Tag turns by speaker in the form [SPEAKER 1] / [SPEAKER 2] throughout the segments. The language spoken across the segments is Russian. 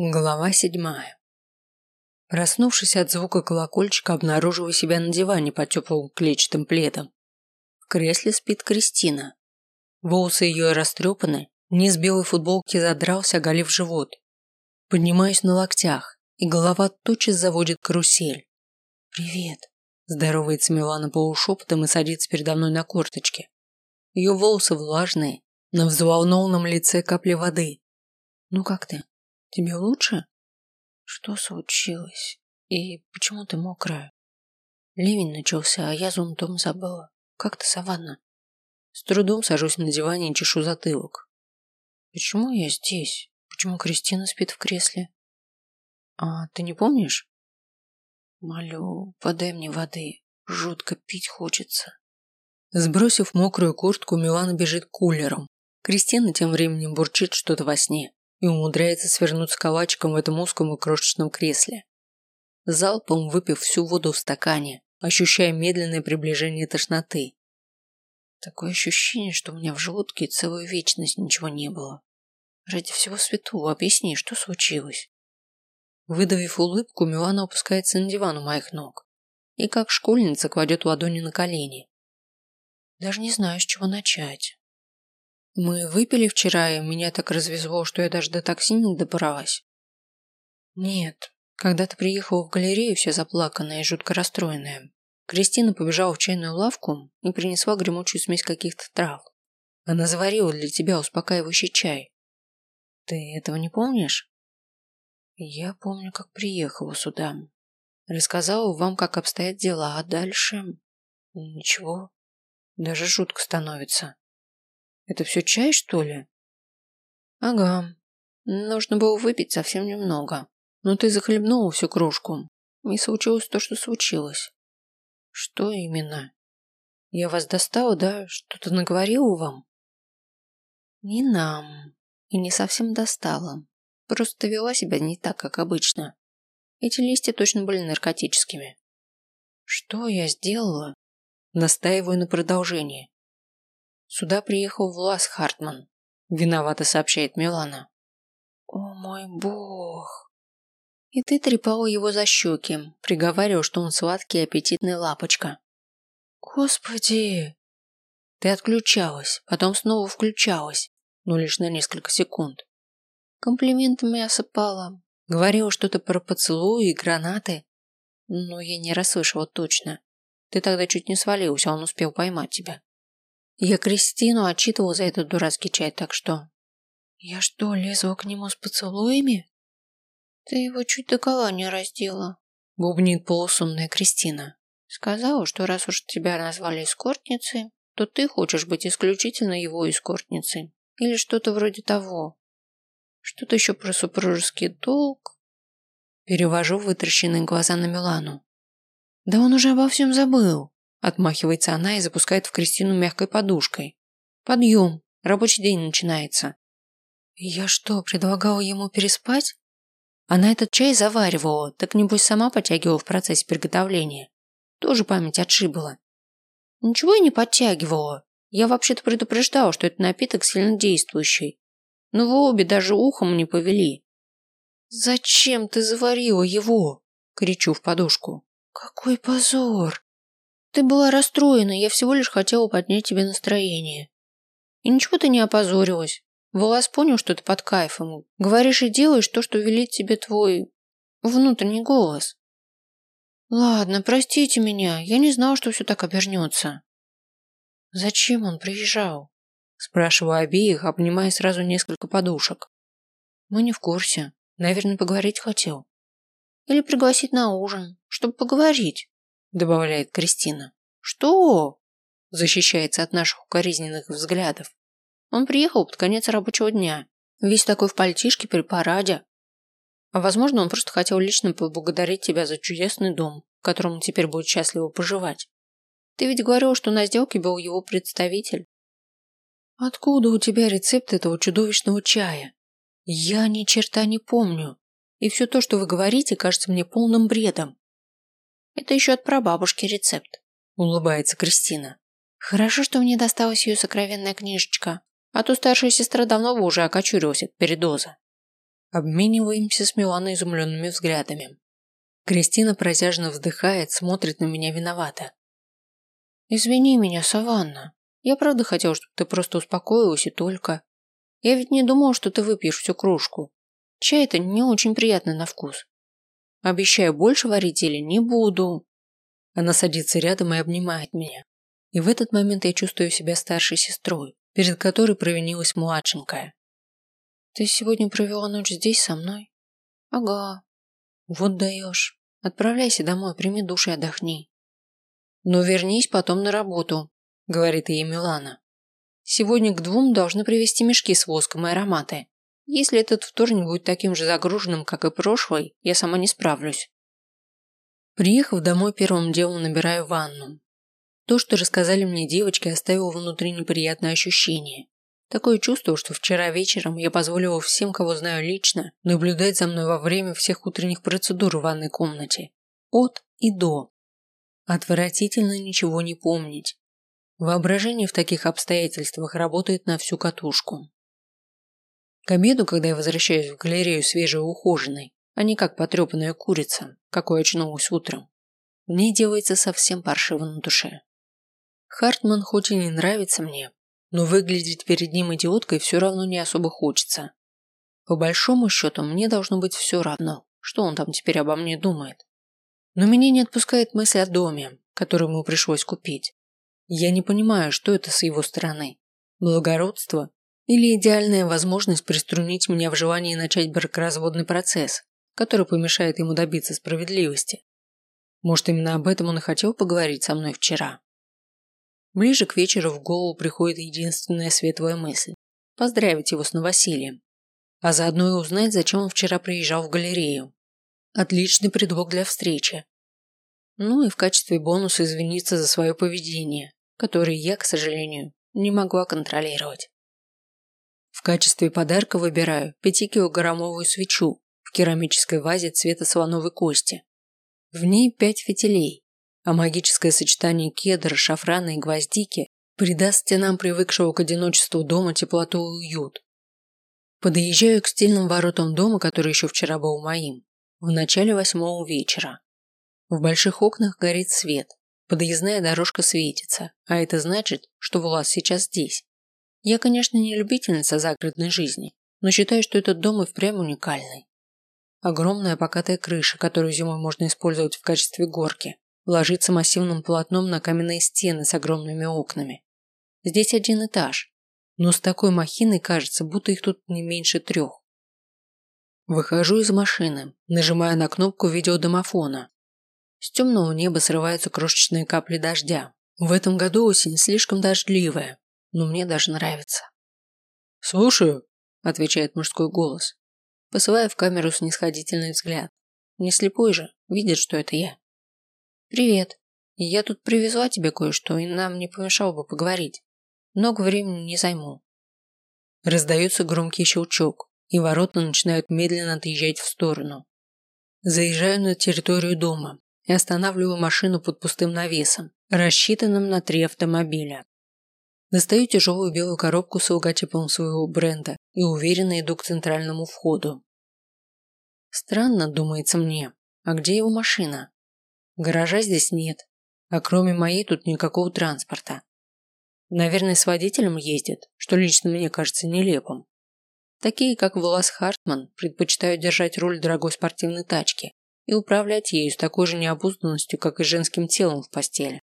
[SPEAKER 1] Глава седьмая. Проснувшись от звука колокольчика, обнаруживаю себя на диване под теплым клетчатым пледом. В кресле спит Кристина. Волосы ее растрепаны, низ белой футболки задрался, оголив живот. Поднимаюсь на локтях, и голова тотчас заводит карусель. «Привет», – здоровается Милана полушепотом и садится передо мной на корточке. Ее волосы влажные, на взволнованном лице капли воды. «Ну как ты?» Тебе лучше? Что случилось? И почему ты мокрая? Ливень начался, а я зонтом забыла. Как ты, Саванна? С трудом сажусь на диване и чешу затылок. Почему я здесь? Почему Кристина спит в кресле? А ты не помнишь? Молю, подай мне воды. Жутко пить хочется. Сбросив мокрую куртку, Милана бежит к кулерам. Кристина тем временем бурчит что-то во сне и умудряется свернуться калачиком в этом узком и крошечном кресле. Залпом выпив всю воду в стакане, ощущая медленное приближение тошноты. Такое ощущение, что у меня в желудке целую вечность ничего не было. Ради всего святого объясни, что случилось. Выдавив улыбку, Милана опускается на диван у моих ног и как школьница кладет ладони на колени. Даже не знаю, с чего начать. Мы выпили вчера, и меня так развезло, что я даже до такси не добралась. Нет, когда ты приехала в галерею, вся заплаканная и жутко расстроенная, Кристина побежала в чайную лавку и принесла гремучую смесь каких-то трав. Она заварила для тебя успокаивающий чай. Ты этого не помнишь? Я помню, как приехала сюда. Рассказала вам, как обстоят дела, а дальше... Ничего. Даже жутко становится. Это все чай, что ли? Ага. Нужно было выпить совсем немного. Но ты захлебнула всю кружку. И случилось то, что случилось. Что именно? Я вас достала, да? Что-то наговорила вам? Не нам. И не совсем достала. Просто вела себя не так, как обычно. Эти листья точно были наркотическими. Что я сделала? Настаиваю на продолжении. Сюда приехал Влас Хартман. Виновато сообщает Милана. О мой бог. И ты трепала его за щеки, приговаривал, что он сладкий и аппетитный лапочка. Господи. Ты отключалась, потом снова включалась, но лишь на несколько секунд. Комплиментами осыпала. Говорила что-то про поцелуи и гранаты. Но я не расслышала точно. Ты тогда чуть не свалился, а он успел поймать тебя. Я Кристину отчитывал за этот дурацкий чай, так что... Я что, лезла к нему с поцелуями? Ты его чуть до кола не раздела. Бубнит полусумная Кристина. Сказала, что раз уж тебя назвали эскортницей, то ты хочешь быть исключительно его эскортницей. Или что-то вроде того. Что-то еще про супружеский долг. Перевожу вытращенные глаза на Милану. Да он уже обо всем забыл. Отмахивается она и запускает в Кристину мягкой подушкой. Подъем, рабочий день начинается. Я что, предлагала ему переспать? Она этот чай заваривала, так небось сама подтягивала в процессе приготовления. Тоже память отшибла. Ничего я не подтягивала. Я вообще-то предупреждала, что это напиток сильно действующий. Но вы обе даже ухом не повели. «Зачем ты заварила его?» – кричу в подушку. «Какой позор!» Ты была расстроена, я всего лишь хотела поднять тебе настроение. И ничего ты не опозорилась. Волос понял, что ты под кайфом. Говоришь и делаешь то, что велит тебе твой внутренний голос. Ладно, простите меня, я не знал, что все так обернется. Зачем он приезжал? Спрашиваю обеих, обнимая сразу несколько подушек. Мы не в курсе. Наверное, поговорить хотел. Или пригласить на ужин, чтобы поговорить добавляет Кристина. Что? Защищается от наших укоризненных взглядов. Он приехал под конец рабочего дня, весь такой в пальтишке при параде. А возможно, он просто хотел лично поблагодарить тебя за чудесный дом, в котором он теперь будет счастливо поживать. Ты ведь говорил, что на сделке был его представитель. Откуда у тебя рецепт этого чудовищного чая? Я ни черта не помню. И все то, что вы говорите, кажется мне полным бредом. Это еще от прабабушки рецепт, улыбается Кристина. Хорошо, что мне досталась ее сокровенная книжечка, а то старшая сестра давно уже окочурилась от передоза. Обмениваемся с Миланой изумленными взглядами. Кристина протяжно вздыхает, смотрит на меня виновато. «Извини меня, Саванна. Я правда хотел, чтобы ты просто успокоилась и только. Я ведь не думал, что ты выпьешь всю кружку. Чай это не очень приятный на вкус. Обещаю, больше варить или не буду». Она садится рядом и обнимает меня. И в этот момент я чувствую себя старшей сестрой, перед которой провинилась младшенькая. «Ты сегодня провела ночь здесь со мной?» «Ага». «Вот даешь. Отправляйся домой, прими душ и отдохни». «Но вернись потом на работу», – говорит ей Милана. «Сегодня к двум должны привезти мешки с воском и ароматы. Если этот вторник будет таким же загруженным, как и прошлый, я сама не справлюсь». Приехав домой, первым делом набираю ванну. То, что рассказали мне девочки, оставило внутри неприятное ощущение. Такое чувство, что вчера вечером я позволила всем, кого знаю лично, наблюдать за мной во время всех утренних процедур в ванной комнате. От и до. Отвратительно ничего не помнить. Воображение в таких обстоятельствах работает на всю катушку. К обеду, когда я возвращаюсь в галерею свежей и ухоженной, а не как потрепанная курица, какой очнулась утром, мне делается совсем паршиво на душе. Хартман хоть и не нравится мне, но выглядеть перед ним идиоткой все равно не особо хочется. По большому счету, мне должно быть все равно, что он там теперь обо мне думает. Но меня не отпускает мысль о доме, который ему пришлось купить. Я не понимаю, что это с его стороны. Благородство или идеальная возможность приструнить меня в желании начать бракоразводный процесс, который помешает ему добиться справедливости. Может, именно об этом он и хотел поговорить со мной вчера. Ближе к вечеру в голову приходит единственная светлая мысль – поздравить его с новосельем, а заодно и узнать, зачем он вчера приезжал в галерею. Отличный предлог для встречи. Ну и в качестве бонуса извиниться за свое поведение, которое я, к сожалению, не могла контролировать. В качестве подарка выбираю пятикилограммовую свечу в керамической вазе цвета слоновой кости. В ней пять фитилей, а магическое сочетание кедра, шафрана и гвоздики придаст стенам привыкшего к одиночеству дома теплоту и уют. Подъезжаю к стильным воротам дома, который еще вчера был моим, в начале восьмого вечера. В больших окнах горит свет, подъездная дорожка светится, а это значит, что Влас сейчас здесь. Я, конечно, не любительница загородной жизни, но считаю, что этот дом и впрямь уникальный. Огромная покатая крыша, которую зимой можно использовать в качестве горки, ложится массивным полотном на каменные стены с огромными окнами. Здесь один этаж, но с такой махиной кажется, будто их тут не меньше трех. Выхожу из машины, нажимая на кнопку видеодомофона. С темного неба срываются крошечные капли дождя. В этом году осень слишком дождливая, но мне даже нравится. «Слушаю», – отвечает мужской голос, посылая в камеру снисходительный взгляд. Не слепой же, видит, что это я. «Привет. Я тут привезла тебе кое-что, и нам не помешало бы поговорить. Много времени не займу». Раздается громкий щелчок, и ворота начинают медленно отъезжать в сторону. Заезжаю на территорию дома и останавливаю машину под пустым навесом, рассчитанным на три автомобиля. Достаю тяжелую белую коробку с логотипом своего бренда и уверенно иду к центральному входу. Странно, думается мне, а где его машина? Гаража здесь нет, а кроме моей тут никакого транспорта. Наверное, с водителем ездит, что лично мне кажется нелепым. Такие, как Влас Хартман, предпочитают держать руль дорогой спортивной тачки и управлять ею с такой же необузданностью, как и женским телом в постели.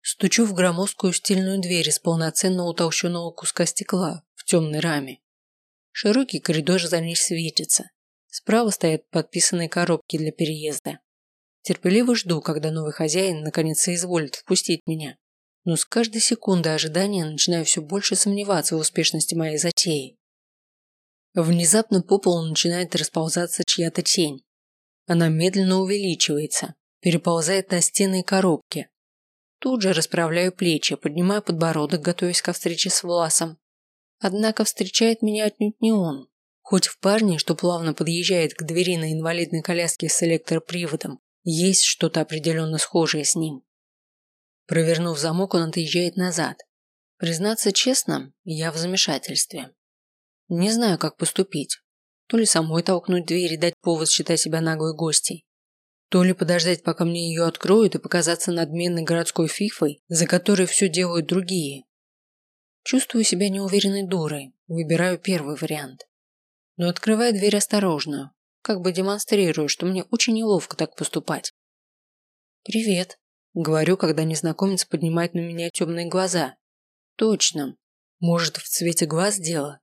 [SPEAKER 1] Стучу в громоздкую стильную дверь из полноценного утолщенного куска стекла в темной раме. Широкий коридор за ней светится. Справа стоят подписанные коробки для переезда. Терпеливо жду, когда новый хозяин наконец соизволит впустить меня. Но с каждой секундой ожидания начинаю все больше сомневаться в успешности моей затеи. Внезапно по полу начинает расползаться чья-то тень. Она медленно увеличивается, переползает на стены и коробки. Тут же расправляю плечи, поднимаю подбородок, готовясь ко встрече с Власом. Однако встречает меня отнюдь не он. Хоть в парне, что плавно подъезжает к двери на инвалидной коляске с электроприводом, есть что-то определенно схожее с ним. Провернув замок, он отъезжает назад. Признаться честно, я в замешательстве. Не знаю, как поступить. То ли самой толкнуть дверь и дать повод считать себя наглой гостей. То ли подождать, пока мне ее откроют и показаться надменной городской фифой, за которой все делают другие. Чувствую себя неуверенной дурой, выбираю первый вариант. Но открываю дверь осторожно, как бы демонстрирую, что мне очень неловко так поступать. «Привет», – говорю, когда незнакомец поднимает на меня темные глаза. «Точно. Может, в цвете глаз дело?»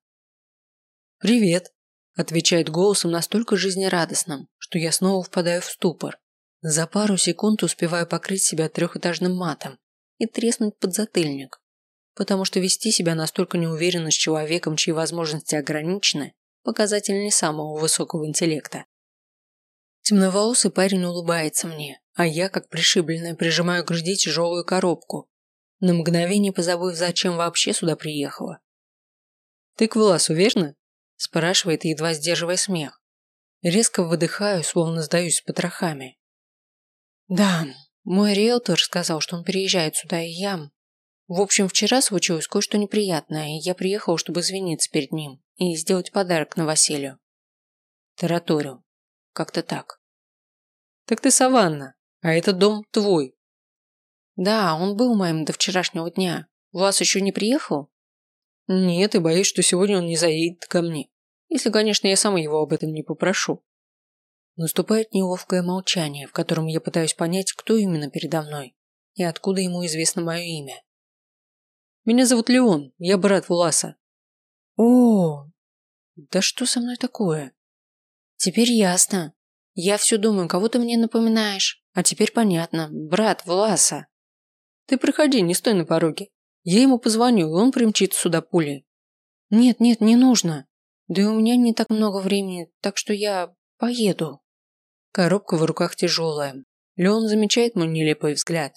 [SPEAKER 1] «Привет», – отвечает голосом настолько жизнерадостным, что я снова впадаю в ступор. За пару секунд успеваю покрыть себя трехэтажным матом и треснуть под затыльник, потому что вести себя настолько неуверенно с человеком, чьи возможности ограничены, показатель не самого высокого интеллекта. Темноволосый парень улыбается мне, а я, как пришибленная, прижимаю к груди тяжелую коробку, на мгновение позабыв, зачем вообще сюда приехала. «Ты к Власу, верно?» – спрашивает, едва сдерживая смех. Резко выдыхаю, словно сдаюсь с потрохами. «Да, мой риэлтор сказал, что он переезжает сюда, и я... В общем, вчера случилось кое-что неприятное, и я приехала, чтобы извиниться перед ним и сделать подарок новоселью. Тараторю. Как-то так. Так ты Саванна, а этот дом твой. Да, он был моим до вчерашнего дня. Вас еще не приехал? Нет, и боюсь, что сегодня он не заедет ко мне. Если, конечно, я сама его об этом не попрошу. Наступает неловкое молчание, в котором я пытаюсь понять, кто именно передо мной и откуда ему известно мое имя. Меня зовут Леон, я брат Власа. О, да что со мной такое? Теперь ясно. Я все думаю, кого ты мне напоминаешь. А теперь понятно. Брат Власа. Ты приходи, не стой на пороге. Я ему позвоню, и он примчится сюда пулей. Нет, нет, не нужно. Да и у меня не так много времени, так что я поеду. Коробка в руках тяжелая. Леон замечает мой нелепый взгляд.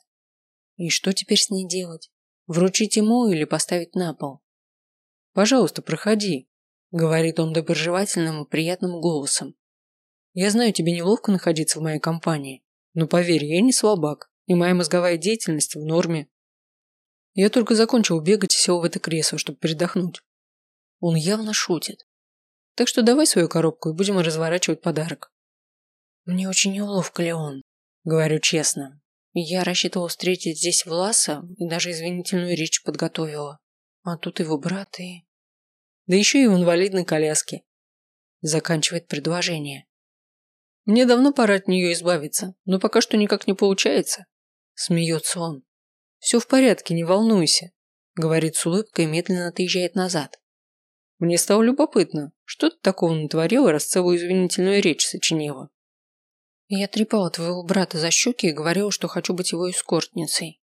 [SPEAKER 1] И что теперь с ней делать? Вручить ему или поставить на пол? Пожалуйста, проходи, говорит он доброжелательным и приятным голосом. Я знаю, тебе неловко находиться в моей компании, но поверь, я не слабак, и моя мозговая деятельность в норме. Я только закончил бегать и сел в это кресло, чтобы передохнуть. Он явно шутит. Так что давай свою коробку и будем разворачивать подарок. Мне очень неловко, Леон, говорю честно. Я рассчитывал встретить здесь Власа и даже извинительную речь подготовила. А тут его брат и... Да еще и в инвалидной коляске. Заканчивает предложение. Мне давно пора от нее избавиться, но пока что никак не получается. Смеется он. Все в порядке, не волнуйся. Говорит с улыбкой и медленно отъезжает назад. Мне стало любопытно, что ты такого натворила, раз целую извинительную речь сочинила. Я трепала твоего брата за щеки и говорила, что хочу быть его эскортницей.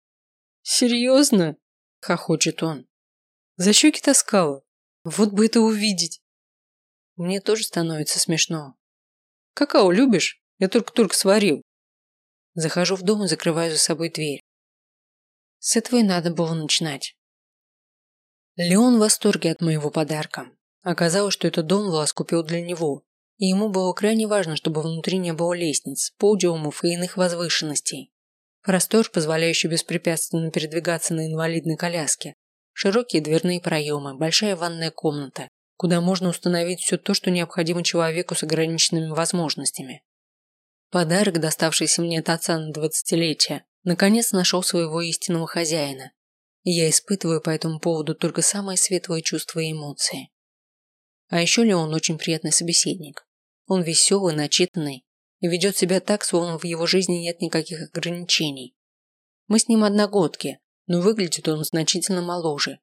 [SPEAKER 1] Серьезно? Хохочет он. За щеки таскала. Вот бы это увидеть. Мне тоже становится смешно. Какао любишь? Я только-только сварил. Захожу в дом и закрываю за собой дверь. С этого и надо было начинать. Леон в восторге от моего подарка. Оказалось, что этот дом Влас купил для него, и ему было крайне важно, чтобы внутри не было лестниц, подиумов и иных возвышенностей. Простор, позволяющий беспрепятственно передвигаться на инвалидной коляске, Широкие дверные проемы, большая ванная комната, куда можно установить все то, что необходимо человеку с ограниченными возможностями. Подарок, доставшийся мне от отца на двадцатилетие, наконец нашел своего истинного хозяина. Я испытываю по этому поводу только самые светлые чувства и эмоции. А еще ли он очень приятный собеседник. Он веселый, начитанный и ведет себя так, словно в его жизни нет никаких ограничений. Мы с ним одногодки, но выглядит он значительно моложе.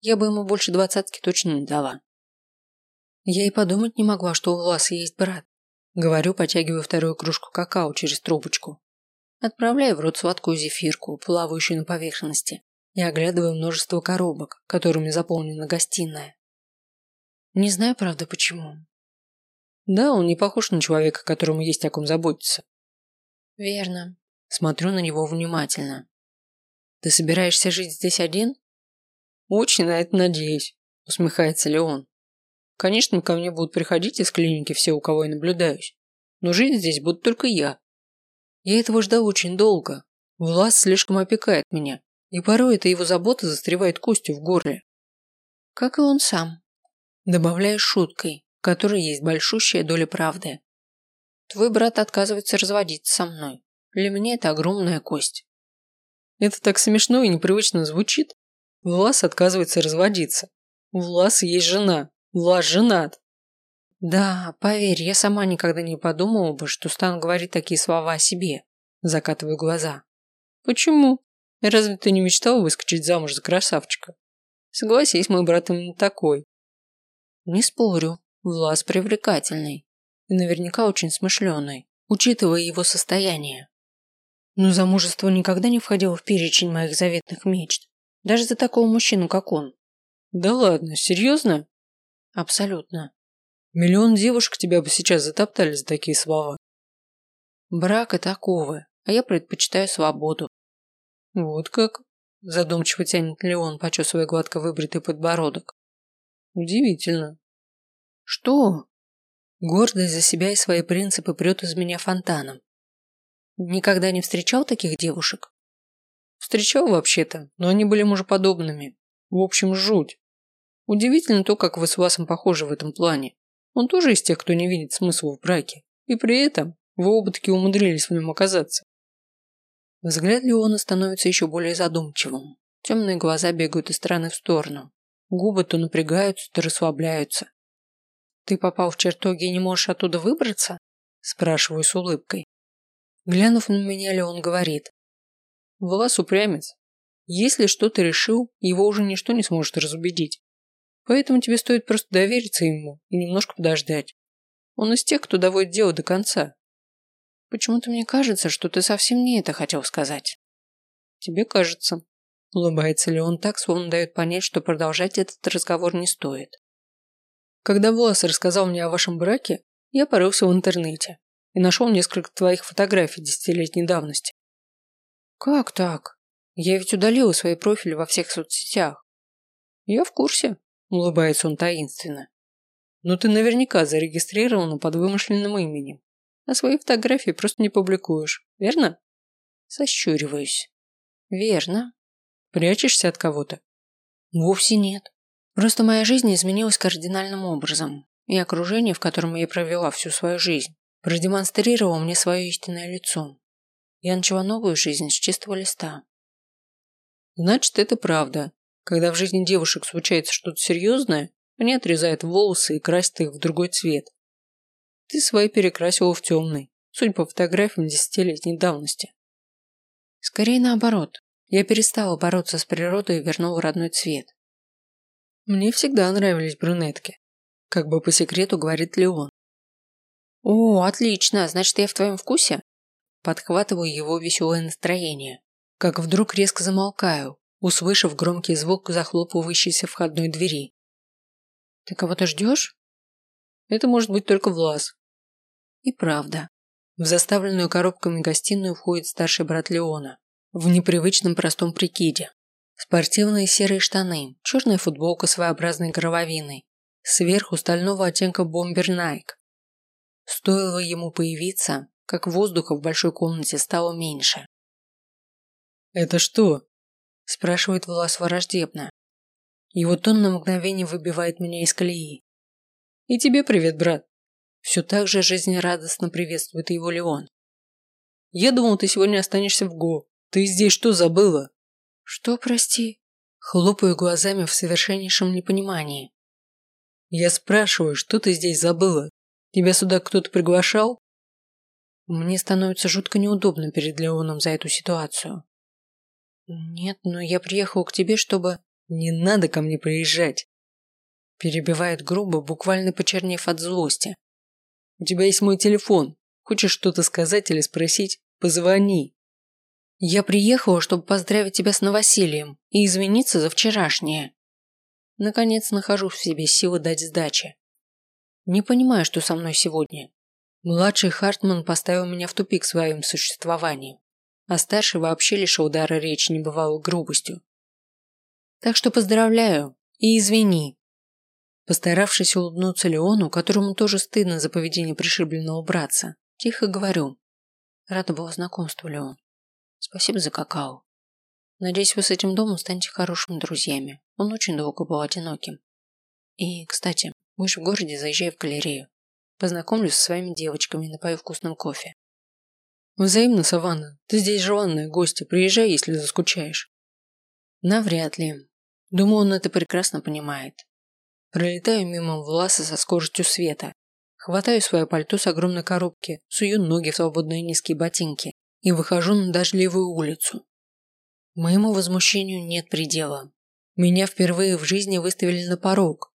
[SPEAKER 1] Я бы ему больше двадцатки точно не дала. Я и подумать не могла, что у вас есть брат. Говорю, потягивая вторую кружку какао через трубочку. Отправляю в рот сладкую зефирку, плавающую на поверхности, и оглядываю множество коробок, которыми заполнена гостиная. Не знаю, правда, почему. Да, он не похож на человека, которому есть о ком заботиться. Верно. Смотрю на него внимательно. Ты собираешься жить здесь один? Очень на это надеюсь, усмехается Леон. Конечно, ко мне будут приходить из клиники все, у кого я наблюдаюсь. Но жить здесь буду только я. Я этого ждал очень долго. Влас слишком опекает меня, и порой эта его забота застревает костью в горле. Как и он сам. Добавляю шуткой, которой есть большущая доля правды. Твой брат отказывается разводиться со мной. Для меня это огромная кость. Это так смешно и непривычно звучит. Влас отказывается разводиться. У Власа есть жена. Влас женат. Да, поверь, я сама никогда не подумала бы, что стану говорить такие слова о себе. Закатываю глаза. Почему? Разве ты не мечтал выскочить замуж за красавчика? Согласись, мой брат именно такой. Не спорю, Влас привлекательный. И наверняка очень смышленый, учитывая его состояние. Но замужество никогда не входило в перечень моих заветных мечт. Даже за такого мужчину, как он. Да ладно, серьезно? Абсолютно. Миллион девушек тебя бы сейчас затоптали за такие слова. Брак – это оковы, а я предпочитаю свободу. Вот как? Задумчиво тянет Леон, почесывая гладко выбритый подбородок. Удивительно. Что? Гордость за себя и свои принципы прет из меня фонтаном. Никогда не встречал таких девушек? Встречал вообще-то, но они были мужеподобными. В общем, жуть. Удивительно то, как вы с Васом похожи в этом плане. Он тоже из тех, кто не видит смысла в браке. И при этом вы оба таки умудрились в нем оказаться. Взгляд Леона становится еще более задумчивым. Темные глаза бегают из стороны в сторону. Губы то напрягаются, то расслабляются. «Ты попал в чертоги и не можешь оттуда выбраться?» Спрашиваю с улыбкой. Глянув на меня, Леон говорит. «Влас упрямец. Если что-то решил, его уже ничто не сможет разубедить. Поэтому тебе стоит просто довериться ему и немножко подождать. Он из тех, кто доводит дело до конца. Почему-то мне кажется, что ты совсем не это хотел сказать. Тебе кажется. Улыбается ли он так, словно дает понять, что продолжать этот разговор не стоит. Когда Влас рассказал мне о вашем браке, я порылся в интернете и нашел несколько твоих фотографий десятилетней давности. Как так? Я ведь удалила свои профили во всех соцсетях. Я в курсе, улыбается он таинственно. Но ты наверняка зарегистрирована под вымышленным именем, а свои фотографии просто не публикуешь, верно? Сощуриваюсь. Верно. Прячешься от кого-то? Вовсе нет. Просто моя жизнь изменилась кардинальным образом, и окружение, в котором я провела всю свою жизнь, продемонстрировало мне свое истинное лицо. Я начала новую жизнь с чистого листа. Значит, это правда. Когда в жизни девушек случается что-то серьезное, они отрезают волосы и красят их в другой цвет. Ты свои перекрасила в темный, судя по фотографиям десятилетней давности. Скорее наоборот. Я перестала бороться с природой и вернула родной цвет. Мне всегда нравились брюнетки. Как бы по секрету говорит Леон. О, отлично, значит, я в твоем вкусе? Подхватываю его веселое настроение. Как вдруг резко замолкаю, услышав громкий звук захлопывающейся входной двери. «Ты кого-то ждешь?» «Это может быть только Влас». И правда. В заставленную коробками гостиную входит старший брат Леона в непривычном простом прикиде. Спортивные серые штаны, черная футболка своеобразной горловиной, сверху стального оттенка бомбер Nike. Стоило ему появиться, как воздуха в большой комнате стало меньше. «Это что?» Спрашивает Влас враждебно. Его тон на мгновение выбивает меня из колеи. И тебе привет, брат. Все так же жизнерадостно приветствует его Леон. Я думал, ты сегодня останешься в ГО. Ты здесь что забыла? Что, прости? Хлопаю глазами в совершеннейшем непонимании. Я спрашиваю, что ты здесь забыла? Тебя сюда кто-то приглашал? Мне становится жутко неудобно перед Леоном за эту ситуацию. «Нет, но я приехал к тебе, чтобы...» «Не надо ко мне приезжать!» Перебивает грубо, буквально почернев от злости. «У тебя есть мой телефон. Хочешь что-то сказать или спросить? Позвони!» «Я приехала, чтобы поздравить тебя с новосельем и извиниться за вчерашнее». Наконец нахожу в себе силы дать сдачи. Не понимаю, что со мной сегодня. Младший Хартман поставил меня в тупик своим существованием а старший вообще лишил удара речи небывалой грубостью. Так что поздравляю и извини. Постаравшись улыбнуться Леону, которому тоже стыдно за поведение пришибленного братца, тихо говорю. Рада была знакомству, Леон. Спасибо за какао. Надеюсь, вы с этим домом станете хорошими друзьями. Он очень долго был одиноким. И, кстати, Будешь в городе, заезжай в галерею. Познакомлюсь со своими девочками, напою вкусным кофе. Взаимно, Саванна. Ты здесь желанная гостья. Приезжай, если заскучаешь. Навряд ли. Думаю, он это прекрасно понимает. Пролетаю мимо Власа со скоростью света. Хватаю свое пальто с огромной коробки, сую ноги в свободные низкие ботинки и выхожу на дождливую улицу. Моему возмущению нет предела. Меня впервые в жизни выставили на порог.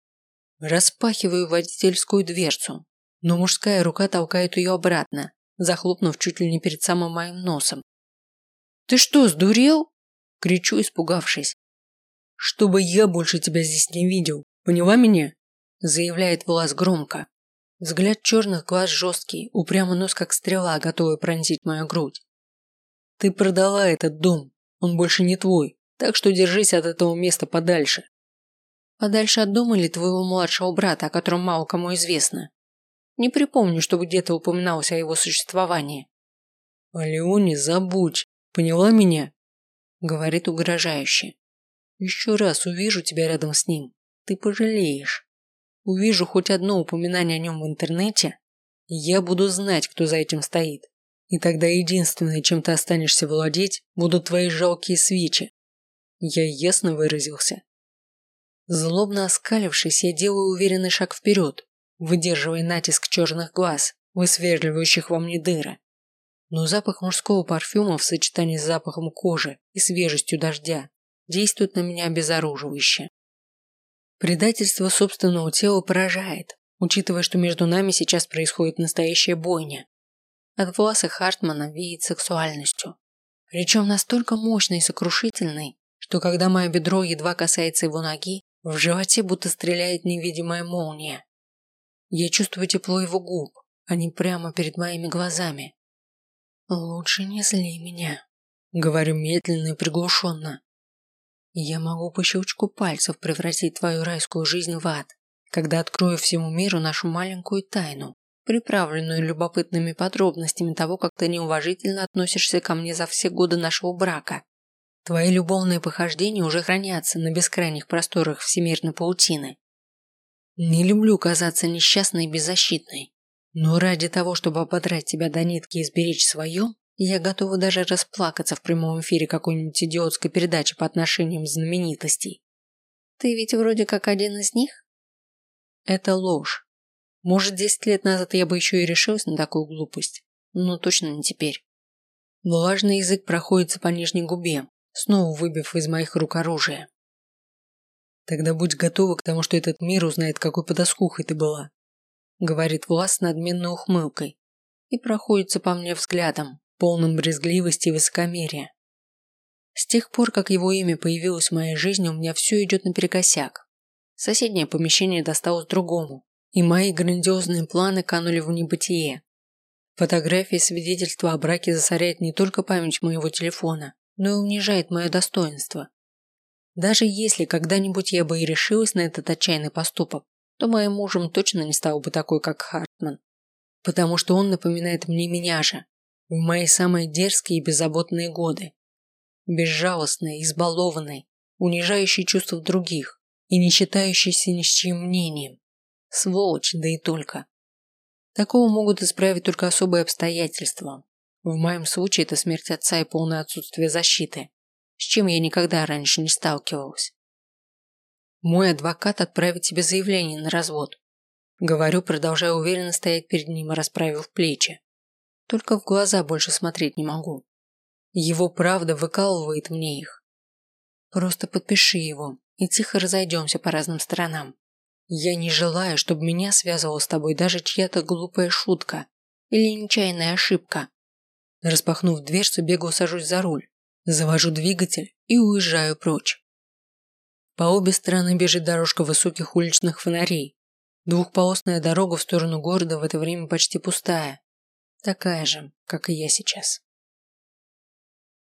[SPEAKER 1] Распахиваю водительскую дверцу, но мужская рука толкает ее обратно, захлопнув чуть ли не перед самым моим носом. «Ты что, сдурел?» – кричу, испугавшись. «Чтобы я больше тебя здесь не видел, поняла меня?» – заявляет Влас громко. Взгляд черных глаз жесткий, упрямый нос как стрела, готовый пронзить мою грудь. «Ты продала этот дом, он больше не твой, так что держись от этого места подальше». «Подальше от дома или твоего младшего брата, о котором мало кому известно?» Не припомню, чтобы где-то упоминалось о его существовании. «О Леоне забудь, поняла меня?» Говорит угрожающе. «Еще раз увижу тебя рядом с ним, ты пожалеешь. Увижу хоть одно упоминание о нем в интернете, я буду знать, кто за этим стоит. И тогда единственное, чем ты останешься владеть, будут твои жалкие свечи. Я ясно выразился. Злобно оскалившись, я делаю уверенный шаг вперед, выдерживая натиск черных глаз, высверливающих во мне дыры. Но запах мужского парфюма в сочетании с запахом кожи и свежестью дождя действует на меня обезоруживающе. Предательство собственного тела поражает, учитывая, что между нами сейчас происходит настоящая бойня. От волоса Хартмана веет сексуальностью. Причем настолько мощной и сокрушительной, что когда мое бедро едва касается его ноги, в животе будто стреляет невидимая молния. Я чувствую тепло его губ, они прямо перед моими глазами. «Лучше не зли меня», — говорю медленно и приглушенно. «Я могу по щелчку пальцев превратить твою райскую жизнь в ад, когда открою всему миру нашу маленькую тайну, приправленную любопытными подробностями того, как ты неуважительно относишься ко мне за все годы нашего брака. Твои любовные похождения уже хранятся на бескрайних просторах всемирной паутины, не люблю казаться несчастной и беззащитной. Но ради того, чтобы ободрать тебя до нитки и сберечь свое, я готова даже расплакаться в прямом эфире какой-нибудь идиотской передачи по отношениям знаменитостей. Ты ведь вроде как один из них? Это ложь. Может, десять лет назад я бы еще и решилась на такую глупость, но точно не теперь. Влажный язык проходится по нижней губе, снова выбив из моих рук оружие. Тогда будь готова к тому, что этот мир узнает, какой подоскухой ты была. Говорит Влас с надменной ухмылкой и проходится по мне взглядом, полным брезгливости и высокомерия. С тех пор, как его имя появилось в моей жизни, у меня все идет наперекосяк. Соседнее помещение досталось другому, и мои грандиозные планы канули в небытие. Фотографии свидетельства о браке засоряет не только память моего телефона, но и унижает мое достоинство. Даже если когда-нибудь я бы и решилась на этот отчаянный поступок, то моим мужем точно не стал бы такой, как Хартман. Потому что он напоминает мне меня же, в мои самые дерзкие и беззаботные годы. Безжалостный, избалованный, унижающий чувства других и не считающийся ни с чьим мнением. Сволочь, да и только. Такого могут исправить только особые обстоятельства. В моем случае это смерть отца и полное отсутствие защиты с чем я никогда раньше не сталкивалась. Мой адвокат отправит тебе заявление на развод. Говорю, продолжая уверенно стоять перед ним, расправив плечи. Только в глаза больше смотреть не могу. Его правда выкалывает мне их. Просто подпиши его и тихо разойдемся по разным сторонам. Я не желаю, чтобы меня связывала с тобой даже чья-то глупая шутка или нечаянная ошибка. Распахнув дверцу, бегу сажусь за руль. Завожу двигатель и уезжаю прочь. По обе стороны бежит дорожка высоких уличных фонарей. Двухполосная дорога в сторону города в это время почти пустая. Такая же, как и я сейчас.